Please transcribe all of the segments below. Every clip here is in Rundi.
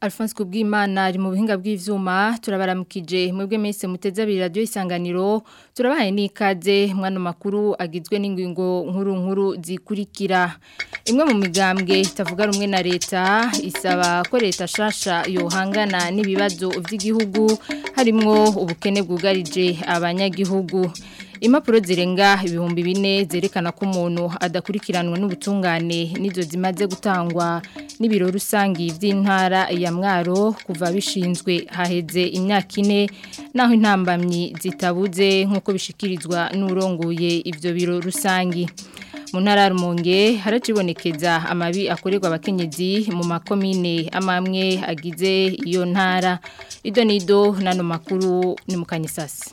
Alphonse Kubwimana ari mu bihinga bw'ivyuma turabaramukije mwebwe mese muteze abiri radio isanganiro turabaye nikaze mwano makuru agizwe n'ingingo nkuru nkuru zikurikira imwe mu migambwe itavuga rumwe na leta isaba ko leta shasha yohangana n'ibibazo by'igihugu harimo ubukene bwugarije abanyagihugu impapuro zirenga ibihumbi bine zerekana ko umuntu adakurikiranwa n'ubutungane nizo zimaze gutangwa n'ibiro rusangi by'intara ya mwaro kuva bishinzwe haheze imyaka ine naho intambamyi zitabuze nk'uko bishikirizwa n'urongoye ibyo biro rusangi mu ntara haracibonekeza amabi akorerwa abakenyezi mu makomine amamwe agize iyo ntara ido n'ido n'ano makuru ni mu kanyisasi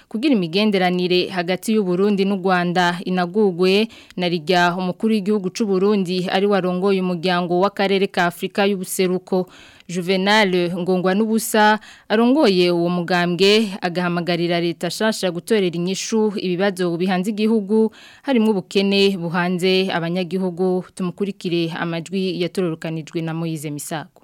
kugira imigenderanire hagati y'u Burundi n'u Rwanda inagugwe na rijya umukuru w'igihugu cy’u Burundi ari warongoye umuryango w'akarere ka Afrika y'ubuseruko Juvenal ngongwa n'ubusa arongoye uwo mugambwe agahamagarira leta shasha gutorera inyishu ibibazo bihanze igihugu harimo ubukene buhanze abanyagihugu tumukurikire amajwi yatororokanijwe na Moyize Misako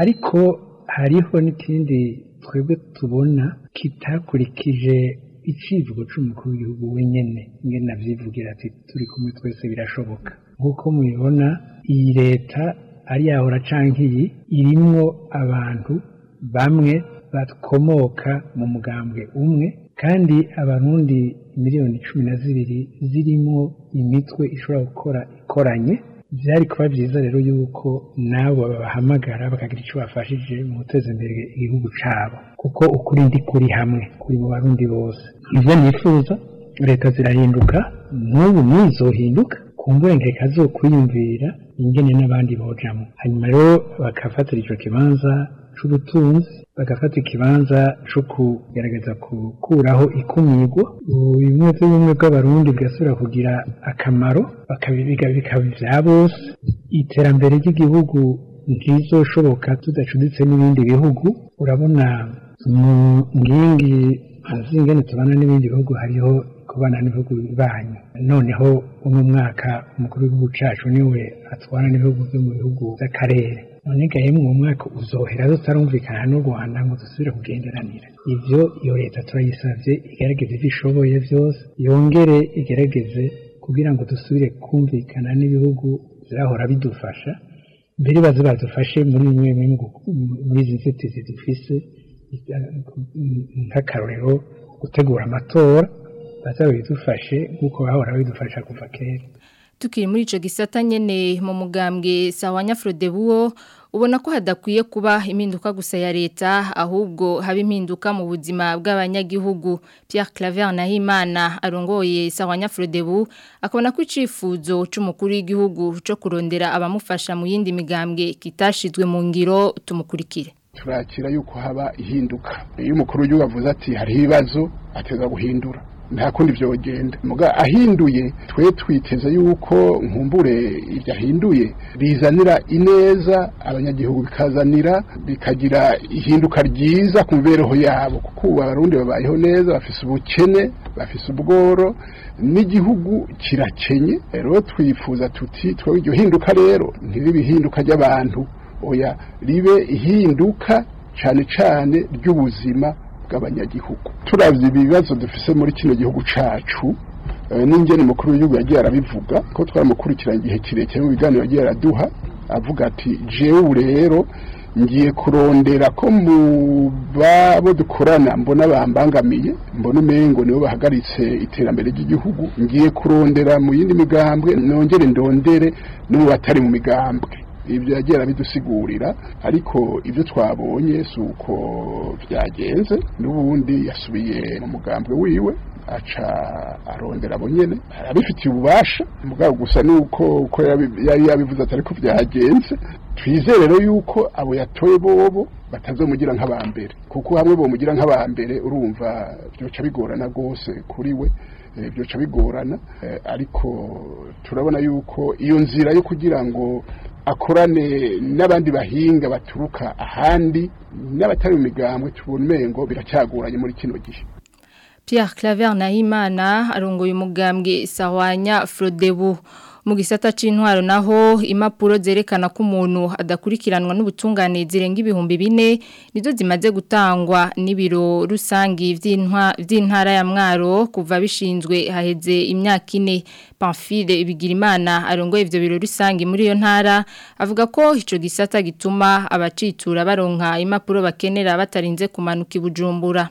ariko hariho n'ikindi twebwe tubona kitakurikije icivugo cy'umukuru w'igihugu wenyine ingene nabyivugira ati turi kumwe twese birashoboka nk'uko mubibona iyi leta Ari ariya horacankiyi irimwo abantu bamwe bakomoka mu mugambwe umwe kandi abarundi miliyoni cumi na zibiri zirimo imitwe ishobora gukora ikoranye byari kuba byiza rero yuko nabo babahamagara bakagira icyo bafashije mu guteza imbere igihugu cyabo kuko ukuri ndi kuri hamwe kuri mu barundi bose ibyo nifuza leta zirahinduka n'ubu ntizohinduka kumbura reka zokwiyumvira ingene n'abandi bojamo hanyuma rero bakafatira icyo kibanza c'ubutunzi bagafata ikibanza co kugerageza gukuraho ikumirwa bimwe by'ubumwe bw'abarundi bigasubira kugira akamaro bakabibiga bikaba bya bose iterambere ry'igihugu ntirizoshoboka tudacuditse n'ibindi bihugu urabona mu nkingi zingene tubana n'ibindi bihugu hariho kubana n'ibihugu bibanyi noneho uno mwaka umukuru w'igihugu cyacu niwe atwarana n'ibihugu byo mu bihugu by'akarere none mu mwaka uzohera tutarumvikana n'u rwanda ngo dusubire kugenderanira ibyo iyo leta turayisabye igerageze ibyo ishoboye byose yongere igerageze kugira ngo dusubire kumvikana n'ibihugu zirahora bidufasha mbere baze badufashe muri bimwe muri izi nzitizi dufise nk'akarorero gutegura amatora bazaba bidufashe nk'uko bahora bidufasha kuva kera tukiri muri icyo gisata nyine mu mugambwe sawa buwo ubona ko hadakwiye kuba impinduka gusa ya leta ahubwo haba impinduka mu buzima bw'abanyagihugu Pierre Claver Nahimana arongoye sawa buwo akabona ko icifuzo cy'umukuru w'igihugu cyo kurondera abamufasha mu yindi migambwe kitashizwe mu ngiro tumukurikire turakira yuko haba ihinduka iyo umukuru w'igihugu avuze ati hariho ibibazo ateza guhindura nta kundi byogenda ahinduye twe twiteze yuko nkumbure ibyo ahinduye bizanira ineza abanyagihugu bikazanira bikagira ihinduka ryiza ku mibereho yabo kuko ubu abarundi babayeho neza bafise ubukene bafise ubworo n'igihugu kirakenye rero twifuza tuti twe iryo hinduka rero ntiribe ihinduka ry'abantu oya ribe ihinduka cyane cyane ry'ubuzima bw'abanyagihugu turavye ibibazo dufise muri kino gihugu cacu eh, n'ingene mukuru w'igihugu yagiye arabivuga ko twaramukurikirana igihe kirekire mu biganiro yagiye araduha avuga ati jewe rero ngiye kurondera ko mu babo dukorana mbona bambangamiye mbona umengo nibo bahagaritse iterambere ry'igihugu ngiye kurondera mu yindi migambwe nongere ndondere no mu batari mu migambwe ibyo yagiye arabidusigurira ariko ibyo twabonye si uko byagenze n'ubundi yasubiye mu mugambwe wiwe aca arondera abo nyene arabifitiye ububasha mugabo gusa nuko uko uko yari yabivuze atari ko byagenze twizere rero yuko abo yatoye bobo batazomugira nk'abambere kuko hamwe bomugira nk'abambere urumva byoca bigorana rwose kuri we eh, byoca bigorana eh, ariko turabona yuko iyo nzira yo kugira ngo akorane n'abandi bahinga baturuka ahandi n'abatari mu migambwe tubona umengo biracyagoranye muri kino gihe Pierre Claver Nahimana arongoye umugambwe Sahwanya Frodebu mu gisata c'intwaro naho impapuro zerekana ko umuntu adakurikiranwa n'ubutungane zirenga ibihumbi bine nizo zimaze gutangwa n'ibiro rusangi vy'intara ya mwaro kuva bishinzwe haheze imyaka ine Pamphile Bigirimana arongoye ivyo biro rusangi muri iyo ntara avuga ko ico gisata gituma abacitura baronka impapuro bakenera batarinze kumanuka bujumbura.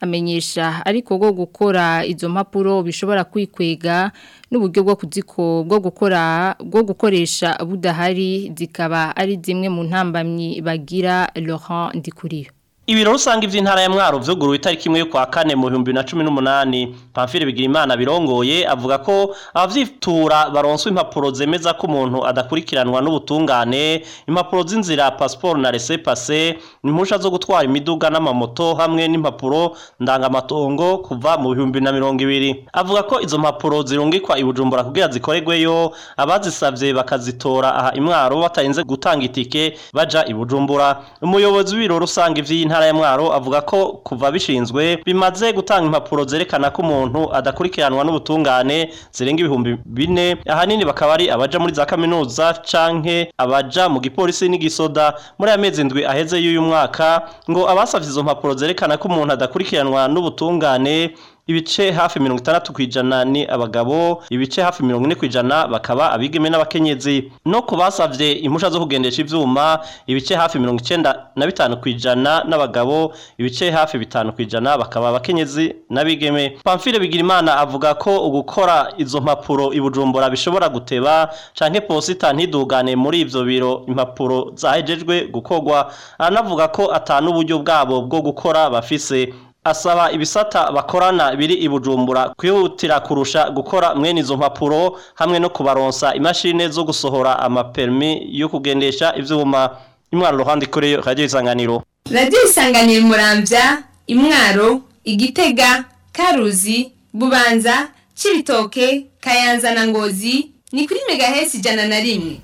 amenyesha ariko bwo gukora izo mpapuro bishobora kwikwega n'uburyo bwo kuziko bwo gukora bwo gukoresha budahari zikaba ari zimwe mu ntambamyi bagira Laurent Ndikuriyo ibiro rusange by'intara ya mwaro byuguruwe itariki imwe yo kwa kane mu bihumbi na cumi n'umunani pamfire bigira birongoye avuga ko abavyitura baronswa impapuro zemeza ko umuntu adakurikiranwa n'ubutungane impapuro z'inzira pasiporo na rese pase impusha zo gutwara imiduga n'amamoto hamwe n'impapuro ndangamatongo kuva mu bihumbi na mirongo ibiri avuga ko izo mpapuro zirungikwa i bujumbura kugira zikoregweyo abazisabye bakazitora aha imwaro batarinze gutanga itike baja i bujumbura umuyobozi w'ibiro rusange by'iyi w'intara ya mwaro avuga ko kuva bishinzwe bimaze gutanga impapuro zerekana ko umuntu adakurikiranwa n'ubutungane zirenga ibihumbi bine ahanini bakaba ari abaja muri za kaminuza canke abaja mu gipolisi n'igisoda muri amezi indwi aheze y'uyu mwaka ngo abasavye izo mpapuro zerekana ko umuntu adakurikiranwa n'ubutungane ibice hafi mirongo itandatu ku ijana ni abagabo ibice hafi mirongo ine ku ijana bakaba abigeme n'abakenyezi no ku basabye impusha zo kugendesha ibyuma ibice hafi mirongo icyenda na bitanu ku ijana n'abagabo ibice hafi bitanu ku ijana bakaba abakenyezi n'abigeme pamfile bigirimana avuga ko ugukora izo mpapuro i bujumbura bishobora guteba canke posita ntidugane muri ibyo biro impapuro zahejejwe gukorwa aranavuga ko atanu uburyo bwabo bwo gukora bafise asaba ibisata bakorana biri i bujumbura kwihutira kurusha gukora mwene izo mpapuro hamwe no kubaronsa imashini zo gusohora amaperimi yo kugendesha ibyuma imwaro ruhande ikoreyo radiyo isanganiro radiyo isanganiro murambya imwaro igitega karuzi bubanza kibitoke kayanza na ngozi ni kuri megahesi ijana na rimwe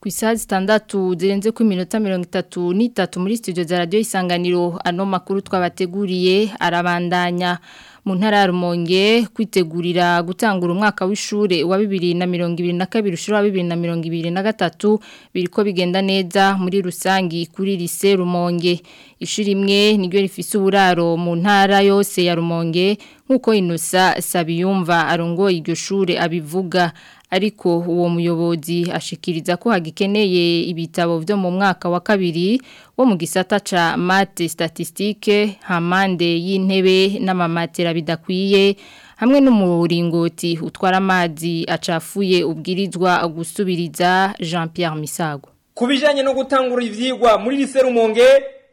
ku isaha zirenze ku minota mirongo itatu n'itatu muri studio za radiyo isanganiro ano makuru twabateguriye arabandanya mu ntara ya rumonge kwitegurira gutangura umwaka w'ishuri wa bibiri na mirongo ibiri na kabiri ushuri wa bibiri na mirongo ibiri na gatatu biri ko bigenda neza muri rusange kuri lise rumonge ishuri imwe niryo rifise uburaro mu ntara yose ya rumonge nk'uko inosa sabiyumva arongoye iryo shuri abivuga ariko uwo muyobozi ashikiriza ko hagikeneye ibitabo byo mu mwaka wa kabiri wo mu gisata ca mate statistike hamande y'intebe n'amamatera bidakwiye hamwe n'umuringoti utwara amazi acafuye ubwirizwa gusubiriza Jean Pierre Misago kubijanye no gutangura ivyigwa muri liserumonge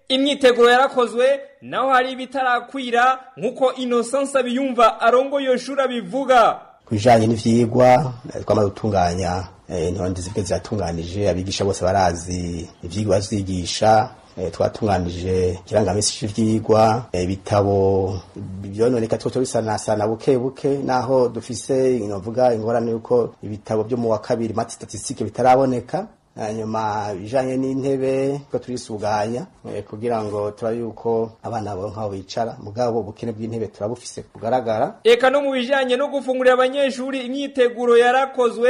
imyiteguro yarakozwe naho hari bitarakwira nkuko Innocence abiyumva arongo yoshura bivuga ku bijyanye n'ibyigwa twamaze gutunganya eh, intore zibwe ziratunganije abigisha bose barazi ibyigwa bazigisha eh, twatunganije ikirangamisi cy'ibyigwa eh, ibitabo byononeka two bisanasana buke buke naho dufise novuga ingorane y'uko ibitabo byo mu wa kabiri mati statistique bitaraboneka hanyuma eh, bijanye n'intebe ko turisuganya eh, kugira ngo turabe yuko abana babo nk'aho bicara mugabo ubukene bw'intebe turabufise kugaragara reka no mu bijyanye no gufungurira abanyeshuri imyiteguro yarakozwe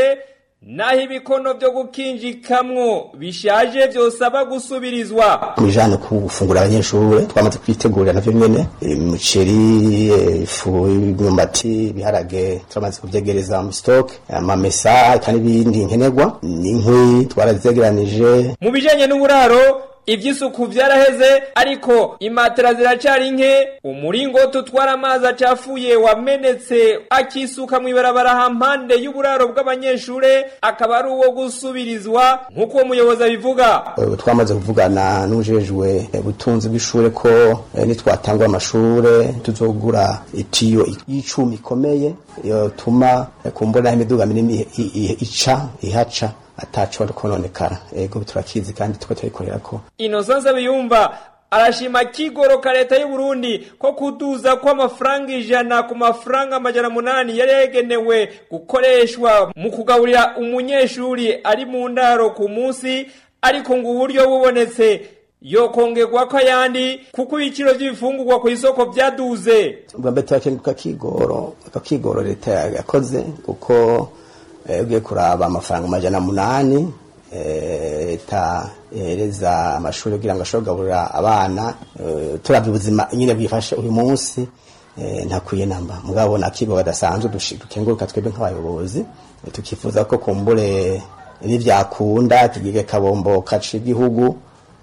naho ibikono byo gukinjikamwo bishaje byosaba gusubirizwa mu bijyanye ku gufungura abanyeshuri twamaze kwitegurira nabyo nyine e, umuceri e, ifu y'imyumbati ibiharage turamaze kubyegereza mu sitoke amamesa kandi n'ibindi nkenerwa n'inkwi twarazegeranije mu bijyanye n'uburaro iby'isuku byaraheze ariko imatera ziracyari nke umuringoti utwara amazi acafuye wamenetse akisuka mu ibarabara hampande y'uburaro bw'abanyeshuri akaba ari uwo gusubirizwa nk'uko umuyobozi muyobozi abivuga twamaze kuvugana n'ujejwe ubutunzi bw'ishuri ko eh, nitwatangwa amashuri tuzogura itiyo y'icumi ikomeye yotuma eh, kumbona imiduga minini ica ihaca atacora kononekara ego turakizi kandi tuko turayikorera ko inoza nzabiyumva arashima kigoroka leta y'u Burundi ko kuduza kw'amafaranga ijana ku mafaranga amajyana munani yari yagenewe gukoreshwa mu kugaburira umunyeshuri ari mu ndaro ku munsi ariko ngo uburyo bubonetse yokongerwa ko ayandi kuko ibiciro by'ibifungurwa ku isoko byaduze ubwa mbere turakenguka kigoro akakigoro leta yakoze kuko Eh, ugiye kuraba amafaranga amajana munani leta eh, ihereza amashuri kugira ngo ashobore kugaburira abana eh, turabya ubuzima nyine bwifashe uyu munsi ntakwiye namba mugabo nakibo badasanzwe dukenguruka twebwe nk'abayobozi tukifuza ko kumbure n'ibyakunda tugiye kabombo kaca igihugu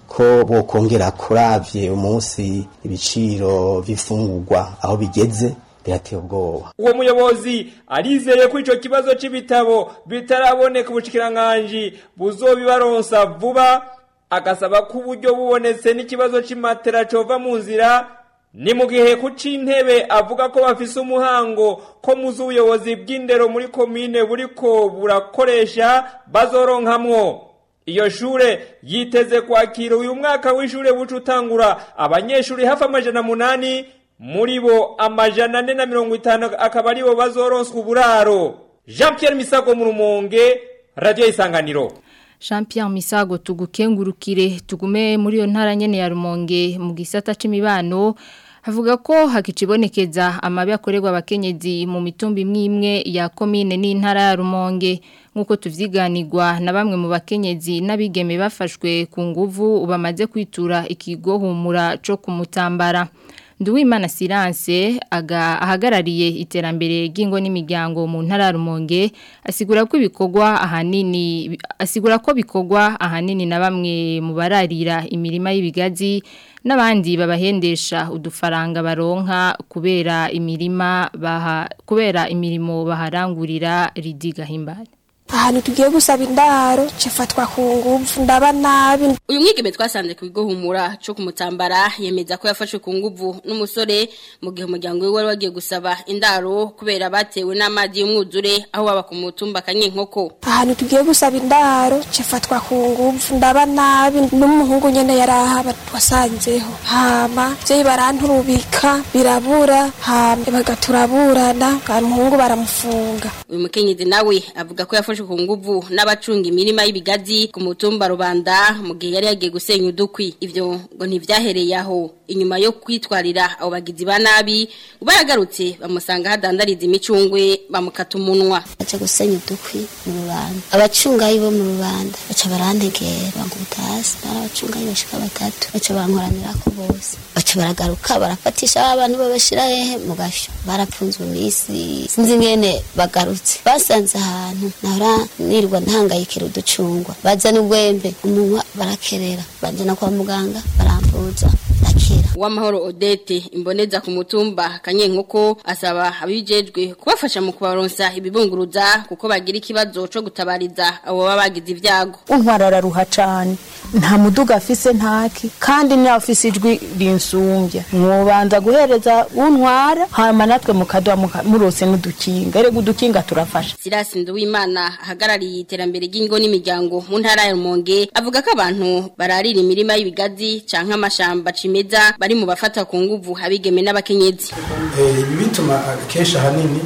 ko bokongera kurabye umunsi ibiciro by'ifungurwa aho bigeze byateye ubwoba uwo muyobozi arizeye ko icyo kibazo cy'ibitabo bitaraboneka ubushikirangajwi buzobibaronsa vuba agasaba ko uburyo bubonetse n'ikibazo cy'imatera cyova mu nzira ni mu gihe ku cy'intebe avuga ko bafise umuhango ko mu z'ubuyobozi bw'indero muri komine buri ko burakoresha bazoronkamwo iyo shure yiteze kwakira uyu mwaka w'ishure buca utangura abanyeshuri hafi amajana munani muri bo amajana ane na mirongo itanu akaba aribo bazoronswa uburaro jean Pierre misago mu rumonge radiyo isanganiro jean Pierre misago tugukengurukire tugume muri iyo ntara nyine ya rumonge mu gisata cy'imibano havuga ko hakicibonekeza amabi akorerwa abakenyezi mu mitumbi imwe imwe ya komine n'intara ya rumonge nk'uko tubyiganirwa na bamwe mu bakenyezi n'abigeme bafashwe ku nguvu bamaze kwitura ikigohumura humura cyo kumutambara Nduwimana Silence aga ahagarariye iterambere gingo n'imiryango mu Ntararumonge asigura ko bikogwa ahanini asigura ko bikogwa ahanini na bamwe mu bararira imirima y'ibigazi n'abandi babahendesha udufaranga baronka kubera imirima baha kubera imirimo baharangurira ridigahimbare ahantu tugiye gusaba indaro cifatwa ku nguvu ndaba nabi uyu mwigeme twasanze ku bigo humura cyo kumutambara yemeza ko yafashwe ku nguvu n'umusore mu gihe umuryango we wari wagiye gusaba indaro kubera batewe n'amazi y'umwuzure aho baba ku mutumba kanye inkoko ahantu tugiye gusaba indaro cifatwa ku nguvu ndaba nabi n'umuhungu nyene yarahaba twasanzeho hama vyeyi baranturubika birabura hama bagaturaburana umuhungu baramufunga uyu mukenyezi nawe avuga ko yafashe yafashe ku nguvu n'abacunga imirima y'ibigazi ku mutumba rubanda mu gihe yari yagiye gusenya udukwi ibyo ngo ntibyahereye aho inyuma yo kwitwarira abo bagizi ba nabi baragarutse bamusanga hadandariza imicungwe bamukata umunwa baca gusenya udukwi mu rubanda abacungayi bo mu rubanda baca barantegera ngo utasi abacungayi bashika batatu baca bankoranira ko bose baca baragaruka barafatisha ah, abantu babashira hehe mu gashyo barapfunzwe iminsi sinzi ngene bagarutse basanze ahantu naho nkahora nirirwa ntangayikira uducungwa bazana urwembe umunwa barakerera banjyana kwa muganga barambuza bakira uwamahoro odete imboneza ku mutumba kanyenkoko asaba abijejwe kubafasha mu kubaronsa ibibunguruza kuko bagira ikibazo cyo gutabariza abo babagize ibyago ubu arararuha cyane nta muduga afise ntaki kandi niyo afise ijwi rinsumbya mwobanza guhereza untwara hama natwe mukaduha murose n'udukinga erega udukinga turafasha sirasi nduwimana ahagarariye iterambere ry'ingo n'imiryango mu ntara ya rumonge avuga ko abantu bararira imirima y'ibigazi canke amashamba bashimeza bari mu bafata ku nguvu habigeme n'abakenyezi eh, bituma akenshi ahanini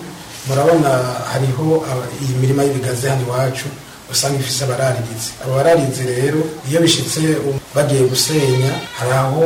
murabona hariho eh, iyi mirima y'ibigazi hano iwacu usanga ifite abararinze abo bararinze rero iyo bishyitse um, bagiye gusenya hari aho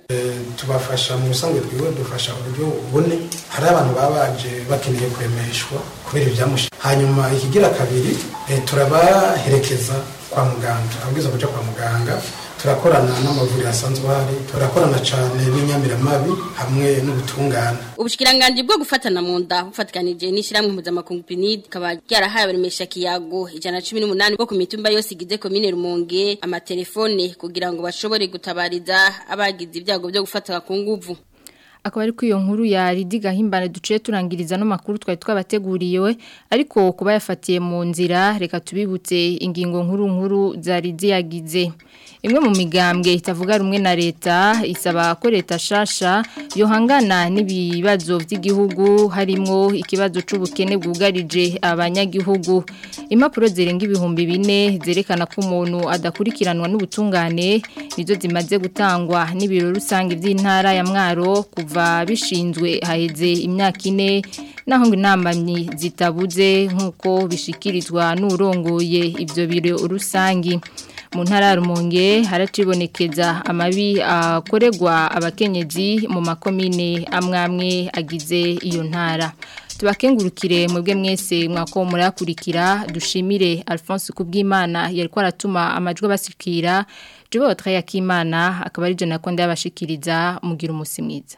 e, tubafasha mu rusanzwe twiwe dufasha uburyo ubone hari abantu baba baje bakeneye kwemeshwa kubera ivyamushi hanyuma ikigira kabiri e, turabaherekeza kwa muganga abwiza kuja kwa muganga turakorana n'amavuriro asanzwe ahari turakorana cyane n'inyamiramabi hamwe n'ubutungane ubushikiranganji bwo gufatana mu nda bufatikanije n'ishyirahamwe mpuzamakungu pinid ikaba ryarahaye abaremesha kiyago ijana cumi n'umunani bwo ku mitumba yose igize komine rumonge amatelefone kugira ngo bashobore gutabariza abagize ibyago byo gufatwa ku nguvu akaba ari iyo nkuru ya Lidi Gahimbane duciye turangiriza no makuru twari twabateguriyewe ariko kuba yafatiye mu nzira reka tubibutse ingingo nkuru nkuru za Lidi yagize imwe mu migambwe itavuga rumwe na leta isaba ko leta shasha yohangana n'ibibazo by'igihugu harimo ikibazo cy'ubukene bwugarije abanyagihugu impapuro zirenga ibihumbi bine zerekana ko umuntu adakurikiranwa n'ubutungane nizo zimaze gutangwa n'ibiro rusange by'intara ya Mwaro kuva kuva bishinzwe haheze imyaka ine naho ngo intambamyi zitabuze nk'uko bishyikirizwa n'urongoye ibyo biro rusange mu ntara rumunge haracibonekeza amabi akorerwa abakenyezi mu makomine amwamwe agize iyo ntara tubakengurukire mwebwe mwese mwako murakurikira dushimire Alphonse kubw'Imana yari aratuma amajwi basikira jibo batwaye akimana akaba ari je nakunda mugira umusimwiza